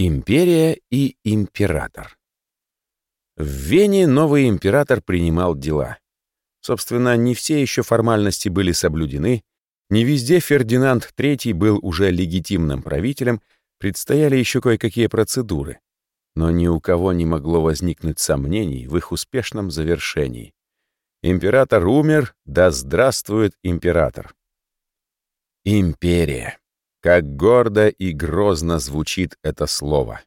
Империя и император. В Вене новый император принимал дела. Собственно, не все еще формальности были соблюдены, не везде Фердинанд III был уже легитимным правителем, предстояли еще кое-какие процедуры. Но ни у кого не могло возникнуть сомнений в их успешном завершении. Император умер, да здравствует император. Империя. Как гордо и грозно звучит это слово.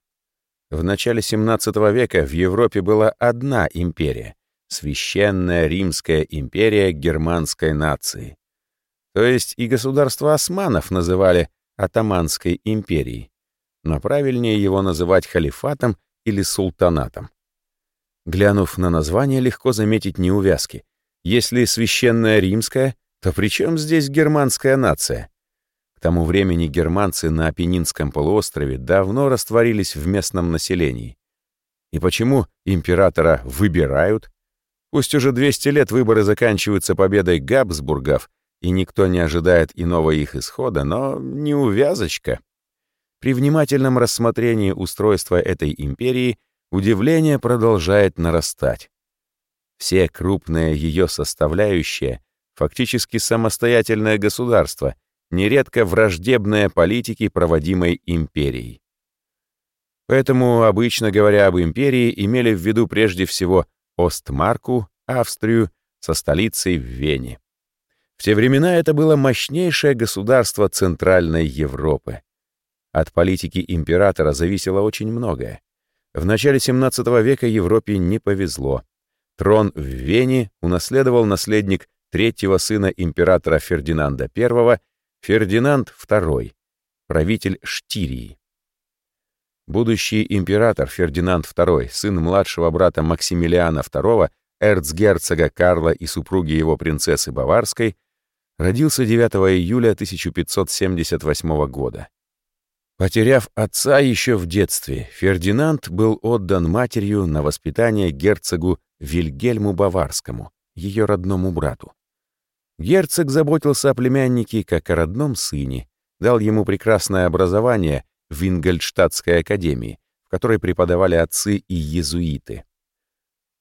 В начале 17 века в Европе была одна империя — Священная Римская империя германской нации. То есть и государство османов называли Атаманской империей, но правильнее его называть халифатом или султанатом. Глянув на название, легко заметить неувязки. Если Священная Римская, то при чем здесь германская нация? К тому времени германцы на Апеннинском полуострове давно растворились в местном населении. И почему императора выбирают? Пусть уже 200 лет выборы заканчиваются победой Габсбургов, и никто не ожидает иного их исхода, но не увязочка. При внимательном рассмотрении устройства этой империи удивление продолжает нарастать. Все крупные ее составляющие — фактически самостоятельное государство — нередко враждебная политике, проводимой империей. Поэтому, обычно говоря об империи, имели в виду прежде всего Остмарку, Австрию, со столицей в Вене. В те времена это было мощнейшее государство Центральной Европы. От политики императора зависело очень многое. В начале XVII века Европе не повезло. Трон в Вене унаследовал наследник третьего сына императора Фердинанда I Фердинанд II, правитель Штирии. Будущий император Фердинанд II, сын младшего брата Максимилиана II, эрцгерцога Карла и супруги его принцессы Баварской, родился 9 июля 1578 года. Потеряв отца еще в детстве, Фердинанд был отдан матерью на воспитание герцогу Вильгельму Баварскому, ее родному брату. Герцог заботился о племяннике как о родном сыне, дал ему прекрасное образование в Ингольштадтской академии, в которой преподавали отцы и иезуиты.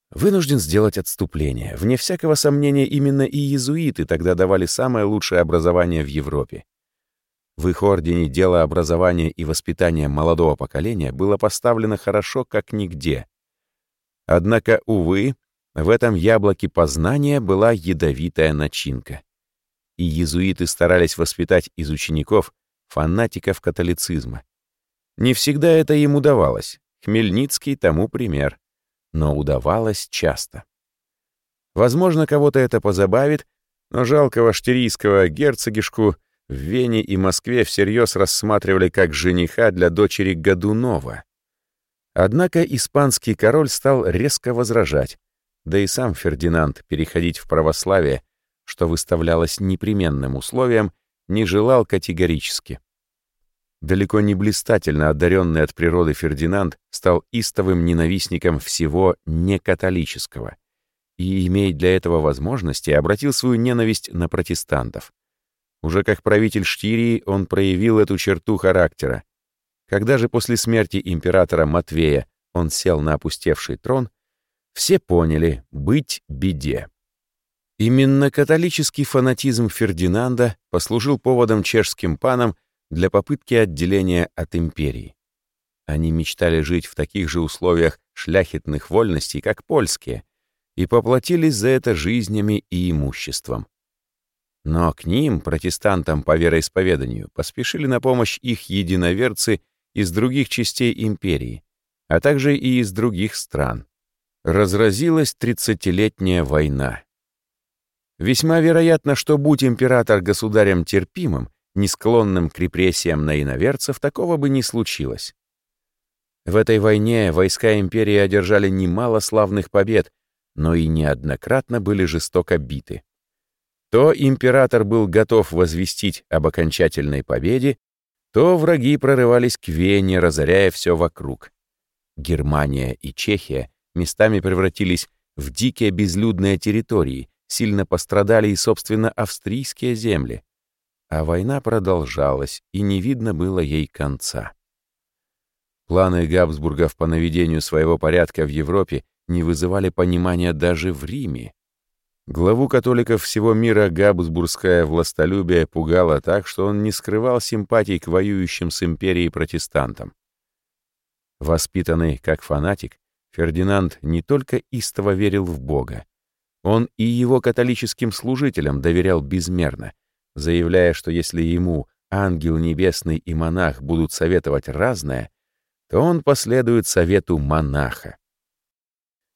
Вынужден сделать отступление. Вне всякого сомнения, именно и иезуиты тогда давали самое лучшее образование в Европе. В их ордене дело образования и воспитания молодого поколения было поставлено хорошо, как нигде. Однако, увы, в этом яблоке познания была ядовитая начинка. И иезуиты старались воспитать из учеников фанатиков католицизма. Не всегда это им удавалось. Хмельницкий тому пример. Но удавалось часто. Возможно, кого-то это позабавит, но жалкого штирийского герцогишку в Вене и Москве всерьез рассматривали как жениха для дочери Годунова. Однако испанский король стал резко возражать, да и сам Фердинанд переходить в православие, что выставлялось непременным условием, не желал категорически. Далеко не блистательно одаренный от природы Фердинанд стал истовым ненавистником всего некатолического и, имея для этого возможности, обратил свою ненависть на протестантов. Уже как правитель Штирии он проявил эту черту характера. Когда же после смерти императора Матвея он сел на опустевший трон, все поняли — быть беде. Именно католический фанатизм Фердинанда послужил поводом чешским панам для попытки отделения от империи. Они мечтали жить в таких же условиях шляхетных вольностей, как польские, и поплатились за это жизнями и имуществом. Но к ним, протестантам по вероисповеданию, поспешили на помощь их единоверцы из других частей империи, а также и из других стран разразилась тридцатилетняя война. Весьма вероятно, что будь император государем терпимым, не склонным к репрессиям на иноверцев, такого бы не случилось. В этой войне войска империи одержали немало славных побед, но и неоднократно были жестоко биты. То император был готов возвестить об окончательной победе, то враги прорывались к Вене, разоряя все вокруг. Германия и Чехия местами превратились в дикие безлюдные территории, сильно пострадали и, собственно, австрийские земли. А война продолжалась, и не видно было ей конца. Планы Габсбургов по наведению своего порядка в Европе не вызывали понимания даже в Риме. Главу католиков всего мира габсбургское властолюбие пугало так, что он не скрывал симпатий к воюющим с империей протестантам. Воспитанный как фанатик, Фердинанд не только истово верил в Бога, он и его католическим служителям доверял безмерно, заявляя, что если ему ангел небесный и монах будут советовать разное, то он последует совету монаха.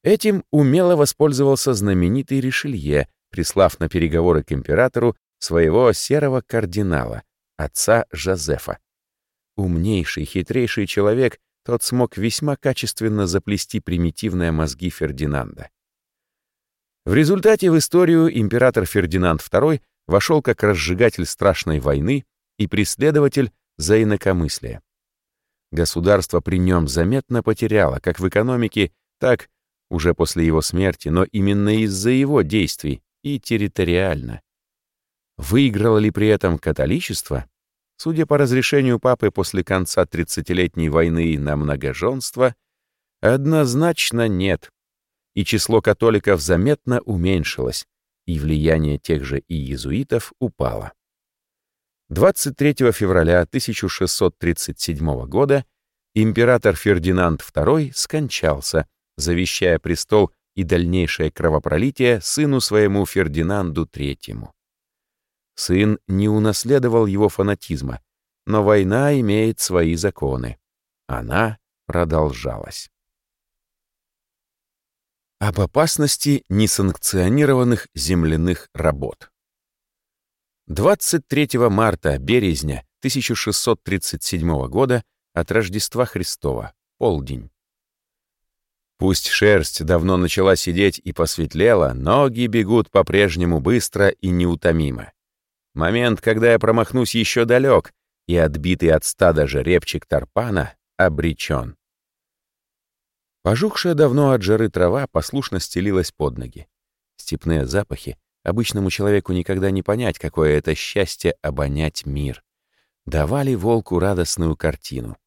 Этим умело воспользовался знаменитый Ришелье, прислав на переговоры к императору своего серого кардинала, отца Жозефа. Умнейший, хитрейший человек, тот смог весьма качественно заплести примитивные мозги Фердинанда. В результате в историю император Фердинанд II вошел как разжигатель страшной войны и преследователь за инакомыслие. Государство при нем заметно потеряло как в экономике, так уже после его смерти, но именно из-за его действий и территориально. Выиграло ли при этом католичество? Судя по разрешению папы после конца 30-летней войны на многоженство, однозначно нет. И число католиков заметно уменьшилось, и влияние тех же и иезуитов упало. 23 февраля 1637 года император Фердинанд II скончался, завещая престол и дальнейшее кровопролитие сыну своему Фердинанду III. Сын не унаследовал его фанатизма, но война имеет свои законы. Она продолжалась. Об опасности несанкционированных земляных работ. 23 марта березня 1637 года от Рождества Христова, полдень. Пусть шерсть давно начала сидеть и посветлела, ноги бегут по-прежнему быстро и неутомимо. Момент, когда я промахнусь, еще далек, и отбитый от стада жеребчик Тарпана обречен. Пожухшая давно от жары трава послушно стелилась под ноги. Степные запахи обычному человеку никогда не понять, какое это счастье обонять мир. Давали волку радостную картину.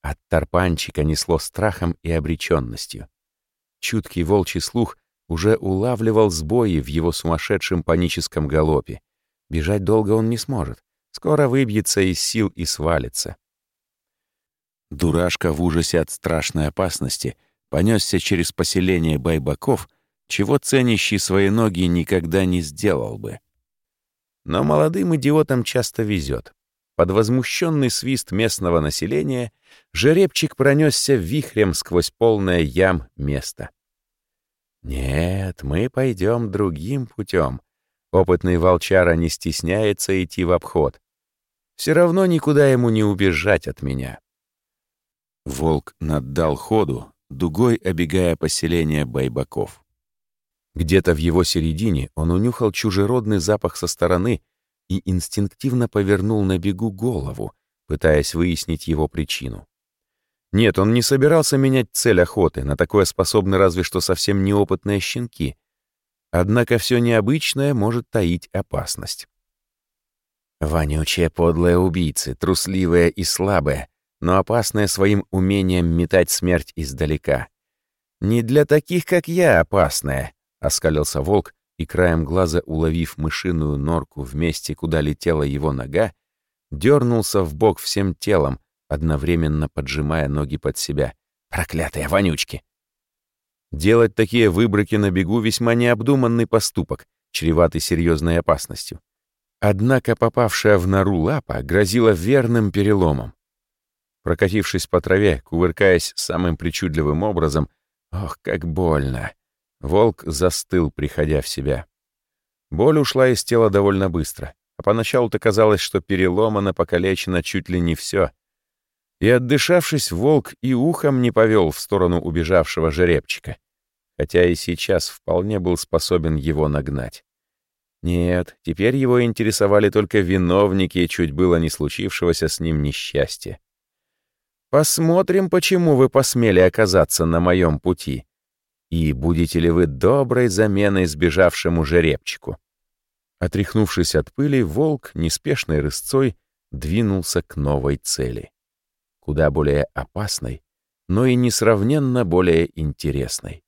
От тарпанчика несло страхом и обреченностью. Чуткий волчий слух уже улавливал сбои в его сумасшедшем паническом галопе. Бежать долго он не сможет. Скоро выбьется из сил и свалится. Дурашка в ужасе от страшной опасности понесся через поселение байбаков, чего ценящий свои ноги никогда не сделал бы. Но молодым идиотам часто везет. Под возмущенный свист местного населения жеребчик пронесся вихрем сквозь полное ям место. Нет, мы пойдем другим путем. Опытный волчара не стесняется идти в обход. Все равно никуда ему не убежать от меня. Волк наддал ходу, дугой обегая поселение байбаков. Где-то в его середине он унюхал чужеродный запах со стороны и инстинктивно повернул на бегу голову, пытаясь выяснить его причину. Нет, он не собирался менять цель охоты, на такое способны разве что совсем неопытные щенки. Однако все необычное может таить опасность. Вонючие подлые убийцы, трусливые и слабые, но опасные своим умением метать смерть издалека. «Не для таких, как я, опасная», — оскалился волк, и краем глаза, уловив мышиную норку в месте, куда летела его нога, дернулся в бок всем телом, одновременно поджимая ноги под себя. Проклятые вонючки! Делать такие выброки на бегу весьма необдуманный поступок, чреватый серьезной опасностью. Однако попавшая в нору лапа грозила верным переломом. Прокатившись по траве, кувыркаясь самым причудливым образом, ох, как больно! Волк застыл, приходя в себя. Боль ушла из тела довольно быстро, а поначалу-то казалось, что переломано, покалечено чуть ли не все. И отдышавшись, волк и ухом не повел в сторону убежавшего жеребчика, хотя и сейчас вполне был способен его нагнать. Нет, теперь его интересовали только виновники чуть было не случившегося с ним несчастья. «Посмотрим, почему вы посмели оказаться на моем пути», и будете ли вы доброй заменой сбежавшему жеребчику? Отряхнувшись от пыли, волк неспешной рысцой двинулся к новой цели. куда более опасной, но и несравненно более интересной.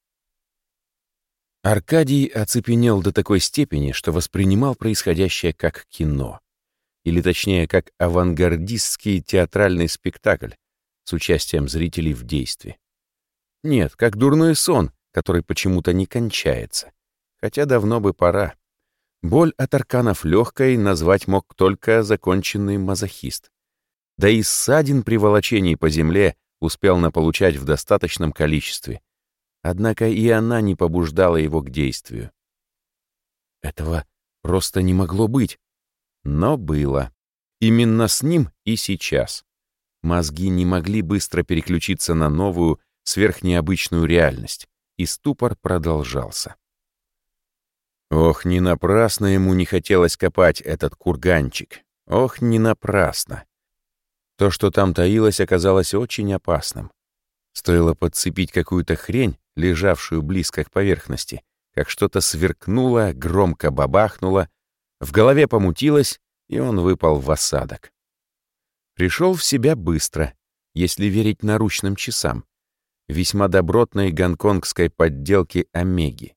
Аркадий оцепенел до такой степени, что воспринимал происходящее как кино, или точнее, как авангардистский театральный спектакль с участием зрителей в действии. Нет, как дурной сон, который почему-то не кончается, хотя давно бы пора. Боль от арканов легкой назвать мог только законченный мазохист. Да и ссадин при волочении по земле успел наполучать в достаточном количестве. Однако и она не побуждала его к действию. Этого просто не могло быть. Но было. Именно с ним и сейчас. Мозги не могли быстро переключиться на новую, сверхнеобычную реальность, и ступор продолжался. Ох, не напрасно ему не хотелось копать этот курганчик. Ох, не напрасно. То, что там таилось, оказалось очень опасным. Стоило подцепить какую-то хрень, лежавшую близко к поверхности, как что-то сверкнуло, громко бабахнуло, в голове помутилось, и он выпал в осадок. Пришел в себя быстро, если верить наручным часам, весьма добротной гонконгской подделки Омеги.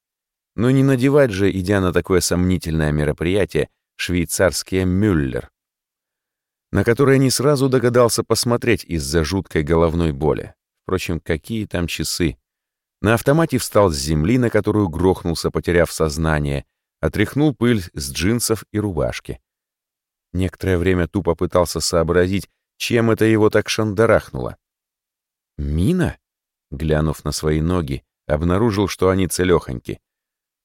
Но не надевать же, идя на такое сомнительное мероприятие, швейцарский Мюллер, на которое не сразу догадался посмотреть из-за жуткой головной боли. Впрочем, какие там часы? На автомате встал с земли, на которую грохнулся, потеряв сознание, отряхнул пыль с джинсов и рубашки. Некоторое время тупо пытался сообразить, чем это его так шандарахнуло. «Мина?» Глянув на свои ноги, обнаружил, что они целёхоньки.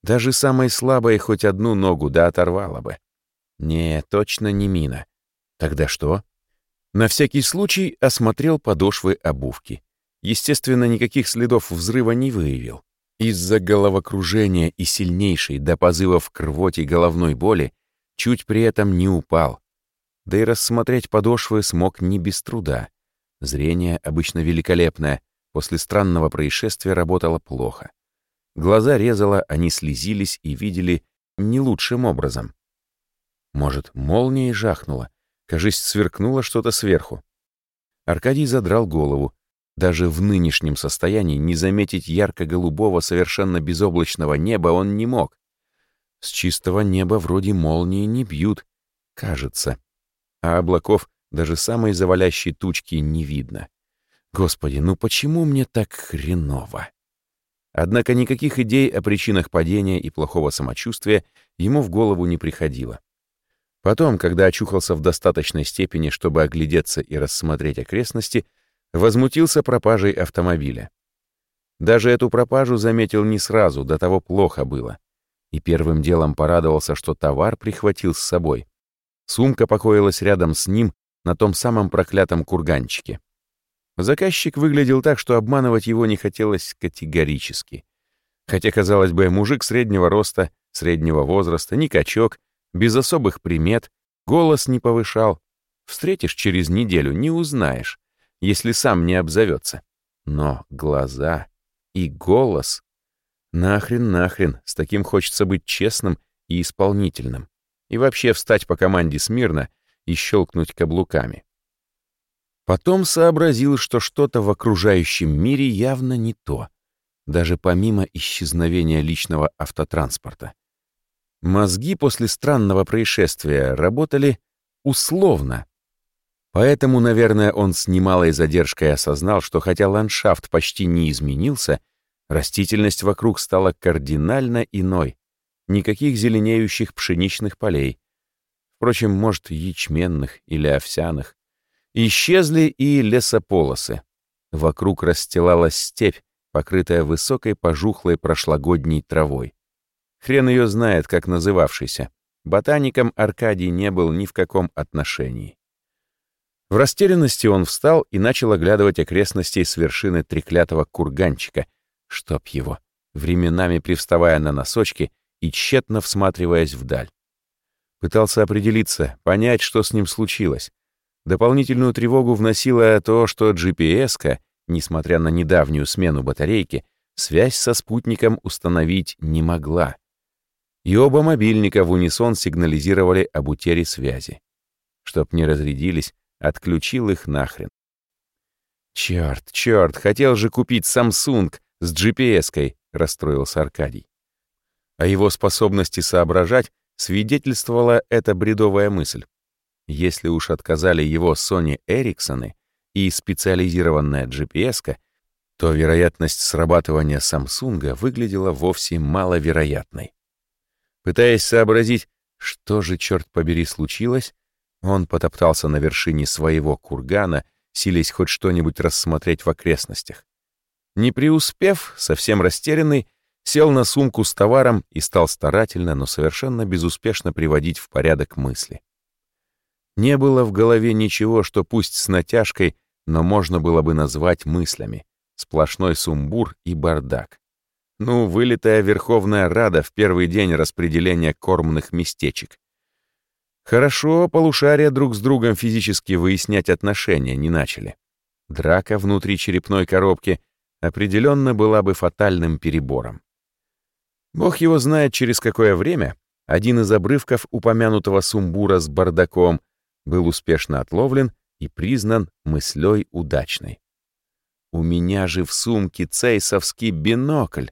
Даже самой слабой хоть одну ногу да оторвало бы. Не, точно не мина. Тогда что? На всякий случай осмотрел подошвы обувки. Естественно, никаких следов взрыва не выявил. Из-за головокружения и сильнейшей до позывов к рвоте головной боли чуть при этом не упал. Да и рассмотреть подошвы смог не без труда. Зрение обычно великолепное, после странного происшествия работало плохо. Глаза резало, они слезились и видели не лучшим образом. Может, молнией жахнуло? Кажись, сверкнуло что-то сверху. Аркадий задрал голову. Даже в нынешнем состоянии не заметить ярко-голубого, совершенно безоблачного неба он не мог. С чистого неба вроде молнии не бьют, кажется. А облаков даже самой завалящей тучки не видно. Господи, ну почему мне так хреново? Однако никаких идей о причинах падения и плохого самочувствия ему в голову не приходило. Потом, когда очухался в достаточной степени, чтобы оглядеться и рассмотреть окрестности, возмутился пропажей автомобиля. Даже эту пропажу заметил не сразу, до того плохо было. И первым делом порадовался, что товар прихватил с собой. Сумка покоилась рядом с ним на том самом проклятом курганчике. Заказчик выглядел так, что обманывать его не хотелось категорически. Хотя, казалось бы, мужик среднего роста, среднего возраста, не качок, без особых примет, голос не повышал. Встретишь через неделю, не узнаешь, если сам не обзовется. Но глаза и голос... Нахрен, нахрен, с таким хочется быть честным и исполнительным. И вообще встать по команде смирно и щелкнуть каблуками. Потом сообразил, что что-то в окружающем мире явно не то, даже помимо исчезновения личного автотранспорта. Мозги после странного происшествия работали условно. Поэтому, наверное, он с немалой задержкой осознал, что хотя ландшафт почти не изменился, растительность вокруг стала кардинально иной. Никаких зеленеющих пшеничных полей. Впрочем, может, ячменных или овсяных. Исчезли и лесополосы. Вокруг расстилалась степь, покрытая высокой пожухлой прошлогодней травой. Хрен ее знает, как называвшийся. Ботаником Аркадий не был ни в каком отношении. В растерянности он встал и начал оглядывать окрестности с вершины треклятого курганчика, чтоб его, временами привставая на носочки и тщетно всматриваясь вдаль. Пытался определиться, понять, что с ним случилось. Дополнительную тревогу вносило то, что GPS-ка, несмотря на недавнюю смену батарейки, связь со спутником установить не могла и оба мобильника в унисон сигнализировали об утере связи. Чтоб не разрядились, отключил их нахрен. Черт, черт, хотел же купить Samsung с GPS-кой, расстроился Аркадий. О его способности соображать свидетельствовала эта бредовая мысль. Если уж отказали его Sony Эриксоны и специализированная GPS-ка, то вероятность срабатывания Самсунга выглядела вовсе маловероятной. Пытаясь сообразить, что же, черт побери, случилось, он потоптался на вершине своего кургана, силясь хоть что-нибудь рассмотреть в окрестностях. Не преуспев, совсем растерянный, сел на сумку с товаром и стал старательно, но совершенно безуспешно приводить в порядок мысли. Не было в голове ничего, что пусть с натяжкой, но можно было бы назвать мыслями. Сплошной сумбур и бардак. Ну, вылитая Верховная Рада в первый день распределения кормных местечек. Хорошо, полушария друг с другом физически выяснять отношения не начали. Драка внутри черепной коробки определенно была бы фатальным перебором. Бог его знает, через какое время один из обрывков упомянутого сумбура с бардаком был успешно отловлен и признан мыслей удачной. У меня же в сумке цейсовский бинокль.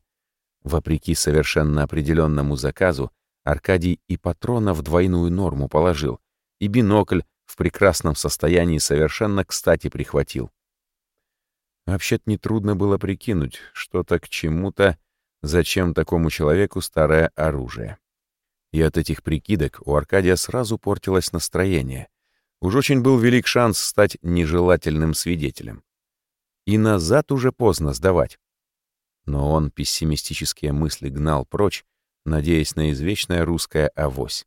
Вопреки совершенно определенному заказу, Аркадий и патрона в двойную норму положил, и бинокль в прекрасном состоянии совершенно кстати прихватил. Вообще-то нетрудно было прикинуть, что-то к чему-то, зачем такому человеку старое оружие. И от этих прикидок у Аркадия сразу портилось настроение. Уж очень был велик шанс стать нежелательным свидетелем. И назад уже поздно сдавать. Но он пессимистические мысли гнал прочь, надеясь на извечное русское авось.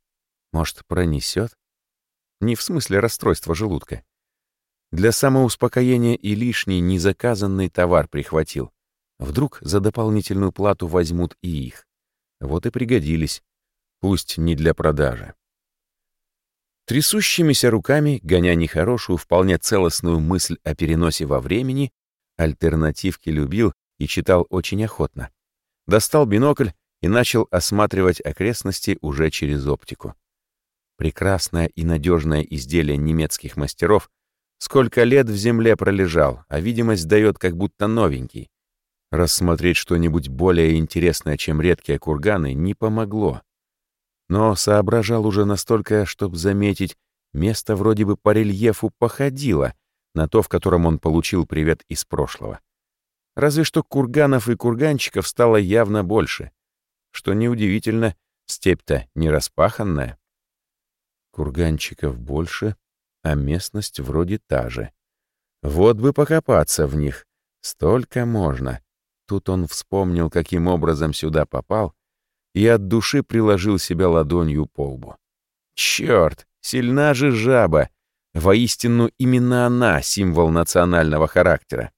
Может, пронесет? Не в смысле расстройства желудка. Для самоуспокоения и лишний незаказанный товар прихватил. Вдруг за дополнительную плату возьмут и их. Вот и пригодились. Пусть не для продажи. Трясущимися руками, гоня нехорошую, вполне целостную мысль о переносе во времени, альтернативки любил и читал очень охотно. Достал бинокль и начал осматривать окрестности уже через оптику. Прекрасное и надежное изделие немецких мастеров сколько лет в земле пролежал, а видимость дает как будто новенький. Рассмотреть что-нибудь более интересное, чем редкие курганы, не помогло но соображал уже настолько, чтобы заметить, место вроде бы по рельефу походило на то, в котором он получил привет из прошлого. Разве что курганов и курганчиков стало явно больше. Что неудивительно, степь-то не распаханная. Курганчиков больше, а местность вроде та же. Вот бы покопаться в них. Столько можно. Тут он вспомнил, каким образом сюда попал, и от души приложил себя ладонью по лбу. Черт, сильна же жаба! Воистину, именно она — символ национального характера.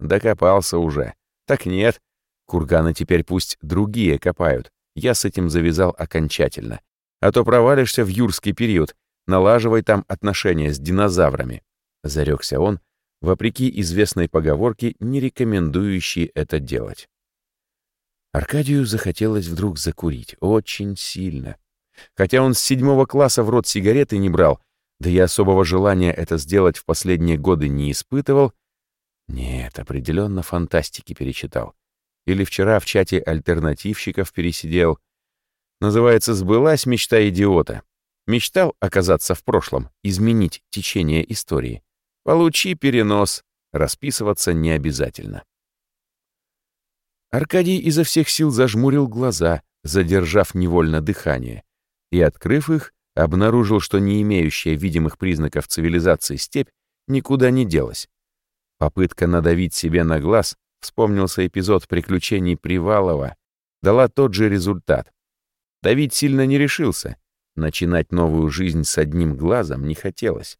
Докопался уже. Так нет, курганы теперь пусть другие копают. Я с этим завязал окончательно. А то провалишься в юрский период, налаживай там отношения с динозаврами. Зарекся он, вопреки известной поговорке, не рекомендующей это делать. Аркадию захотелось вдруг закурить, очень сильно. Хотя он с седьмого класса в рот сигареты не брал, да и особого желания это сделать в последние годы не испытывал. Нет, определенно фантастики перечитал. Или вчера в чате альтернативщиков пересидел. Называется «Сбылась мечта идиота». Мечтал оказаться в прошлом, изменить течение истории. Получи перенос, расписываться не обязательно. Аркадий изо всех сил зажмурил глаза, задержав невольно дыхание, и, открыв их, обнаружил, что не имеющая видимых признаков цивилизации степь никуда не делась. Попытка надавить себе на глаз, вспомнился эпизод приключений Привалова, дала тот же результат. Давить сильно не решился, начинать новую жизнь с одним глазом не хотелось.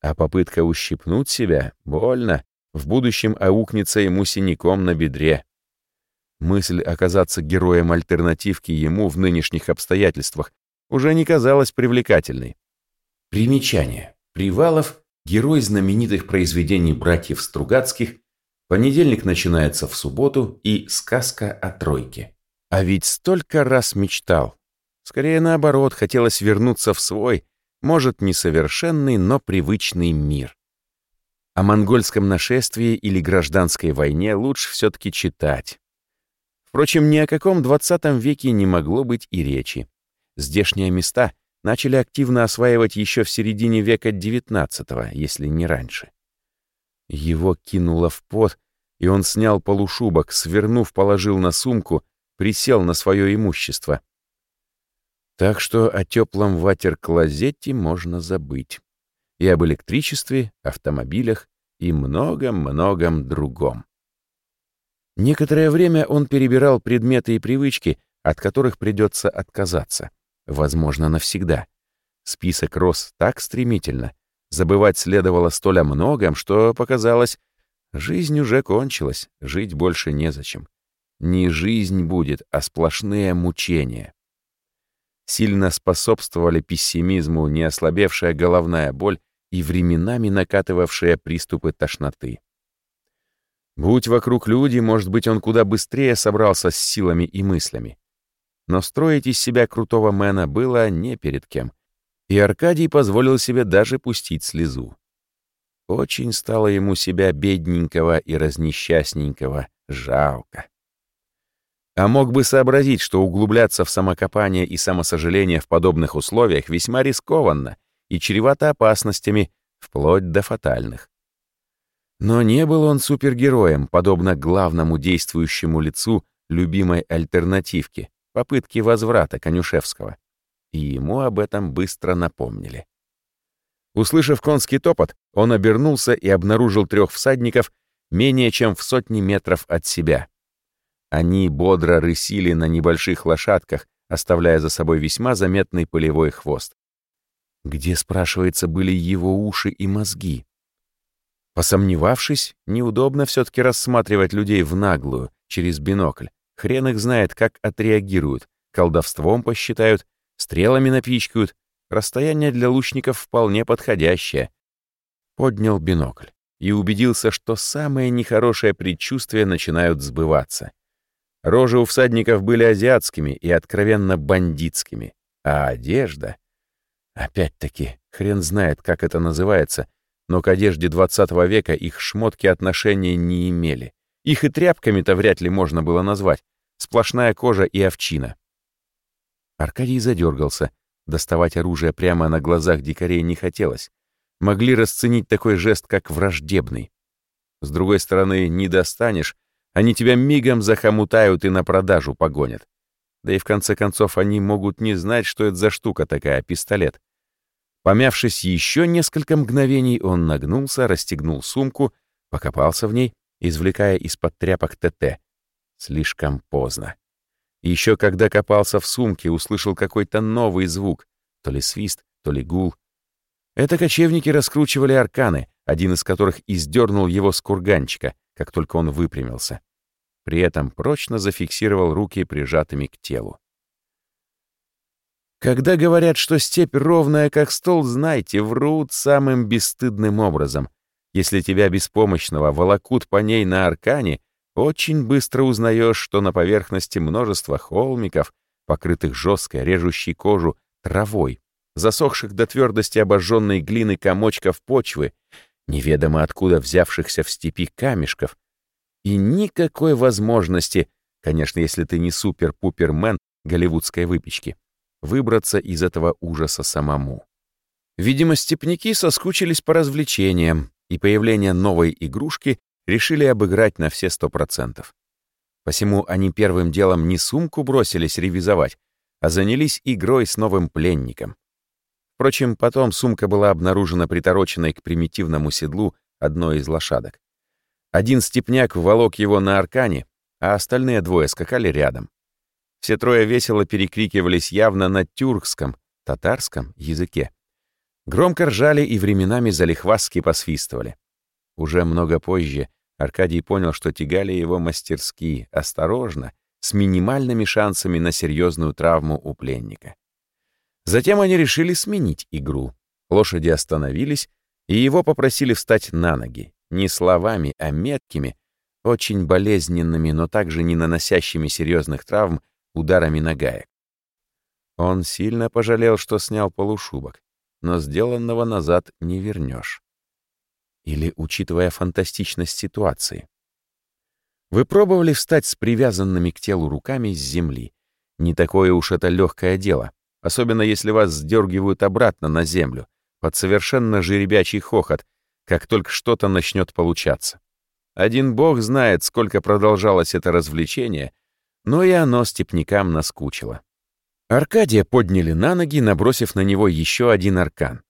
А попытка ущипнуть себя больно, в будущем аукнется ему синяком на бедре. Мысль оказаться героем альтернативки ему в нынешних обстоятельствах уже не казалась привлекательной. Примечание. Привалов — герой знаменитых произведений братьев Стругацких, понедельник начинается в субботу и сказка о тройке. А ведь столько раз мечтал. Скорее наоборот, хотелось вернуться в свой, может, несовершенный, но привычный мир. О монгольском нашествии или гражданской войне лучше все-таки читать. Впрочем, ни о каком 20 веке не могло быть и речи. Здешние места начали активно осваивать еще в середине века XIX, если не раньше. Его кинуло в пот, и он снял полушубок, свернув, положил на сумку, присел на свое имущество. Так что о теплом ватер-клозете можно забыть и об электричестве, автомобилях и многом-многом другом. Некоторое время он перебирал предметы и привычки, от которых придется отказаться, возможно, навсегда. Список рос так стремительно, забывать следовало столь о многом, что показалось, жизнь уже кончилась, жить больше незачем. Не жизнь будет, а сплошные мучения. Сильно способствовали пессимизму неослабевшая головная боль и временами накатывавшие приступы тошноты. Будь вокруг люди, может быть, он куда быстрее собрался с силами и мыслями. Но строить из себя крутого мэна было не перед кем, и Аркадий позволил себе даже пустить слезу. Очень стало ему себя бедненького и разнесчастненького жалко. А мог бы сообразить, что углубляться в самокопание и самосожаление в подобных условиях весьма рискованно — и чревато опасностями, вплоть до фатальных. Но не был он супергероем, подобно главному действующему лицу любимой альтернативки, попытки возврата Конюшевского. И ему об этом быстро напомнили. Услышав конский топот, он обернулся и обнаружил трех всадников менее чем в сотни метров от себя. Они бодро рысили на небольших лошадках, оставляя за собой весьма заметный полевой хвост. Где, спрашивается, были его уши и мозги? Посомневавшись, неудобно все-таки рассматривать людей в наглую, через бинокль. Хрен их знает, как отреагируют. Колдовством посчитают, стрелами напичкают. Расстояние для лучников вполне подходящее. Поднял бинокль и убедился, что самые нехорошие предчувствия начинают сбываться. Рожи у всадников были азиатскими и откровенно бандитскими, а одежда — Опять-таки, хрен знает, как это называется, но к одежде 20 века их шмотки отношения не имели. Их и тряпками-то вряд ли можно было назвать. Сплошная кожа и овчина. Аркадий задергался. Доставать оружие прямо на глазах дикарей не хотелось. Могли расценить такой жест, как враждебный. С другой стороны, не достанешь, они тебя мигом захомутают и на продажу погонят. Да и в конце концов они могут не знать, что это за штука такая, пистолет. Помявшись еще несколько мгновений, он нагнулся, расстегнул сумку, покопался в ней, извлекая из-под тряпок ТТ. Слишком поздно. Еще когда копался в сумке, услышал какой-то новый звук, то ли свист, то ли гул. Это кочевники раскручивали арканы, один из которых издернул его с курганчика, как только он выпрямился. При этом прочно зафиксировал руки прижатыми к телу. Когда говорят, что степь ровная, как стол, знайте, врут самым бесстыдным образом. Если тебя беспомощного волокут по ней на аркане, очень быстро узнаешь, что на поверхности множество холмиков, покрытых жесткой, режущей кожу травой, засохших до твердости обожженной глины комочков почвы, неведомо откуда взявшихся в степи камешков, и никакой возможности, конечно, если ты не супер-пупермен голливудской выпечки, выбраться из этого ужаса самому. Видимо, степняки соскучились по развлечениям, и появление новой игрушки решили обыграть на все сто процентов. Посему они первым делом не сумку бросились ревизовать, а занялись игрой с новым пленником. Впрочем, потом сумка была обнаружена притороченной к примитивному седлу одной из лошадок. Один степняк волок его на аркане, а остальные двое скакали рядом. Все трое весело перекрикивались явно на тюркском, татарском языке. Громко ржали и временами залихвастски посвистывали. Уже много позже Аркадий понял, что тягали его мастерски, осторожно, с минимальными шансами на серьезную травму у пленника. Затем они решили сменить игру. Лошади остановились, и его попросили встать на ноги, не словами, а меткими, очень болезненными, но также не наносящими серьезных травм ударами нагаек. Он сильно пожалел, что снял полушубок, но сделанного назад не вернешь. Или учитывая фантастичность ситуации? Вы пробовали встать с привязанными к телу руками с земли? Не такое уж это легкое дело, особенно если вас сдергивают обратно на землю, под совершенно жеребячий хохот, как только что-то начнет получаться. Один бог знает, сколько продолжалось это развлечение, но и оно степнякам наскучило. Аркадия подняли на ноги, набросив на него еще один аркан.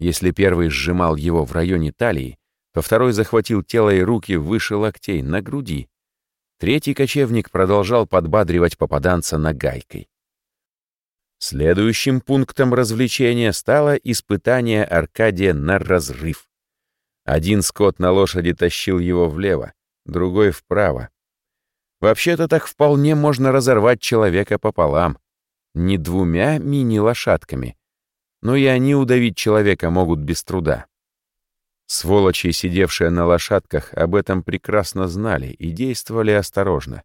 Если первый сжимал его в районе талии, то второй захватил тело и руки выше локтей, на груди. Третий кочевник продолжал подбадривать попаданца нагайкой. Следующим пунктом развлечения стало испытание Аркадия на разрыв. Один скот на лошади тащил его влево, другой вправо. Вообще-то так вполне можно разорвать человека пополам. Не двумя мини-лошадками. Но и они удавить человека могут без труда. Сволочи, сидевшие на лошадках, об этом прекрасно знали и действовали осторожно.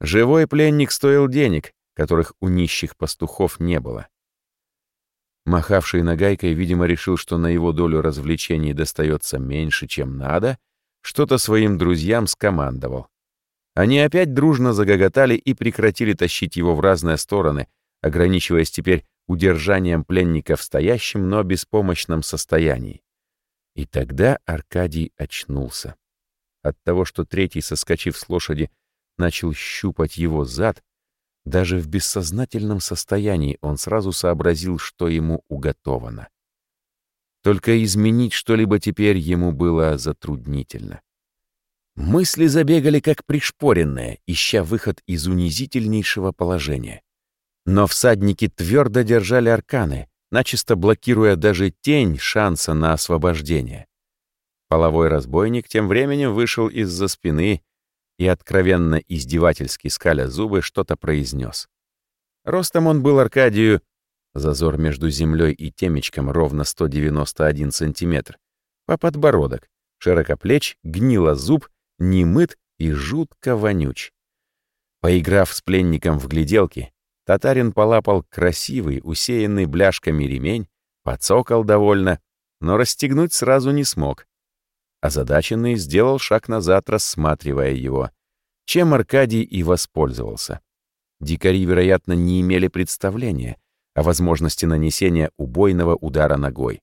Живой пленник стоил денег, которых у нищих пастухов не было. Махавший нагайкой, видимо, решил, что на его долю развлечений достается меньше, чем надо, что-то своим друзьям скомандовал. Они опять дружно загоготали и прекратили тащить его в разные стороны, ограничиваясь теперь удержанием пленника в стоящем, но беспомощном состоянии. И тогда Аркадий очнулся. От того, что третий, соскочив с лошади, начал щупать его зад, даже в бессознательном состоянии он сразу сообразил, что ему уготовано. Только изменить что-либо теперь ему было затруднительно. Мысли забегали как пришпоренные, ища выход из унизительнейшего положения. Но всадники твердо держали арканы, начисто блокируя даже тень шанса на освобождение. Половой разбойник тем временем вышел из-за спины и, откровенно издевательски скаля зубы, что-то произнес. Ростом он был Аркадию, зазор между землей и темечком ровно 191 сантиметр, по подбородок, широкоплеч, гнило зуб, немыт и жутко вонюч. Поиграв с пленником в гляделки, татарин полапал красивый, усеянный бляшками ремень, подсокал довольно, но расстегнуть сразу не смог. Озадаченный сделал шаг назад, рассматривая его, чем Аркадий и воспользовался. Дикари, вероятно, не имели представления о возможности нанесения убойного удара ногой.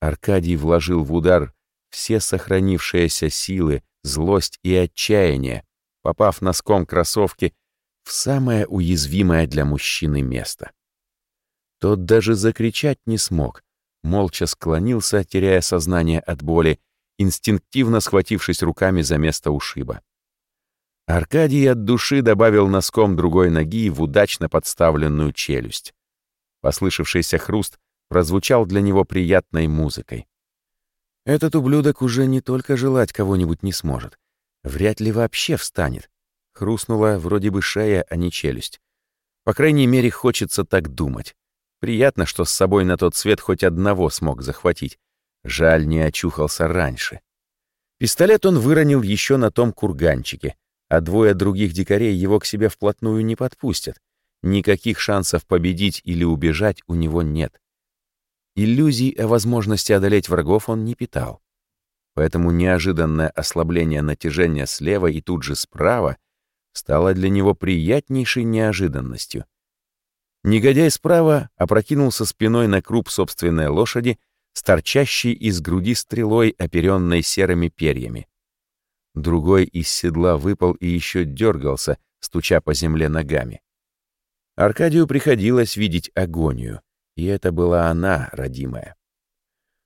Аркадий вложил в удар все сохранившиеся силы, злость и отчаяние, попав носком кроссовки в самое уязвимое для мужчины место. Тот даже закричать не смог, молча склонился, теряя сознание от боли, инстинктивно схватившись руками за место ушиба. Аркадий от души добавил носком другой ноги в удачно подставленную челюсть. Послышавшийся хруст прозвучал для него приятной музыкой. Этот ублюдок уже не только желать кого-нибудь не сможет, вряд ли вообще встанет. Хрустнула вроде бы шея, а не челюсть. По крайней мере, хочется так думать. Приятно, что с собой на тот свет хоть одного смог захватить, Жаль, не очухался раньше. Пистолет он выронил еще на том курганчике, а двое других дикарей его к себе вплотную не подпустят. Никаких шансов победить или убежать у него нет. Иллюзий о возможности одолеть врагов он не питал. Поэтому неожиданное ослабление натяжения слева и тут же справа стало для него приятнейшей неожиданностью. Негодяй справа опрокинулся спиной на круп собственной лошади с из груди стрелой, оперенной серыми перьями. Другой из седла выпал и еще дергался, стуча по земле ногами. Аркадию приходилось видеть агонию, и это была она, родимая.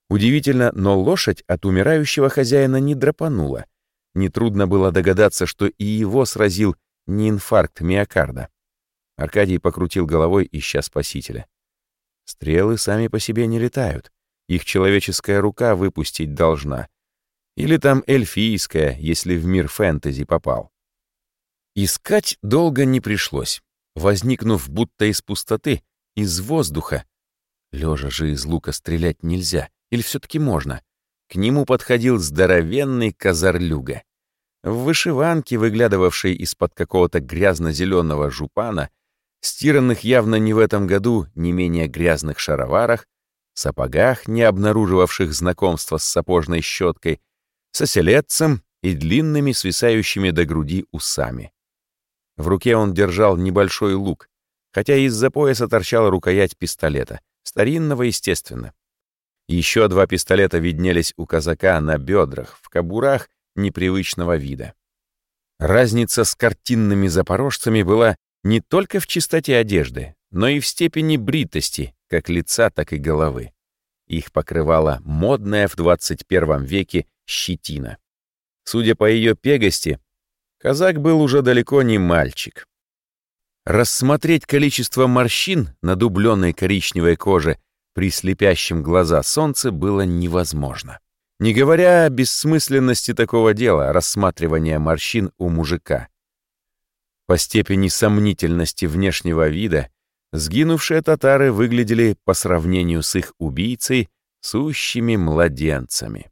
Удивительно, но лошадь от умирающего хозяина не драпанула. Нетрудно было догадаться, что и его сразил не инфаркт миокарда. Аркадий покрутил головой, ища спасителя. Стрелы сами по себе не летают. Их человеческая рука выпустить должна. Или там эльфийская, если в мир фэнтези попал. Искать долго не пришлось. Возникнув будто из пустоты, из воздуха. Лежа же из лука стрелять нельзя. Или все-таки можно? К нему подходил здоровенный козарлюга. В вышиванке, выглядывавшей из-под какого-то грязно-зеленого жупана, стиранных явно не в этом году, не менее грязных шароварах, сапогах, не обнаруживавших знакомства с сапожной щеткой, с оселедцем и длинными свисающими до груди усами. В руке он держал небольшой лук, хотя из-за пояса торчала рукоять пистолета, старинного, естественно. Еще два пистолета виднелись у казака на бедрах, в кобурах непривычного вида. Разница с картинными запорожцами была не только в чистоте одежды, но и в степени бритости, как лица, так и головы. Их покрывала модная в 21 веке щетина. Судя по ее пегости, казак был уже далеко не мальчик. Рассмотреть количество морщин на дубленной коричневой коже при слепящем глаза солнце было невозможно. Не говоря о бессмысленности такого дела, рассматривания морщин у мужика. По степени сомнительности внешнего вида сгинувшие татары выглядели по сравнению с их убийцей сущими младенцами.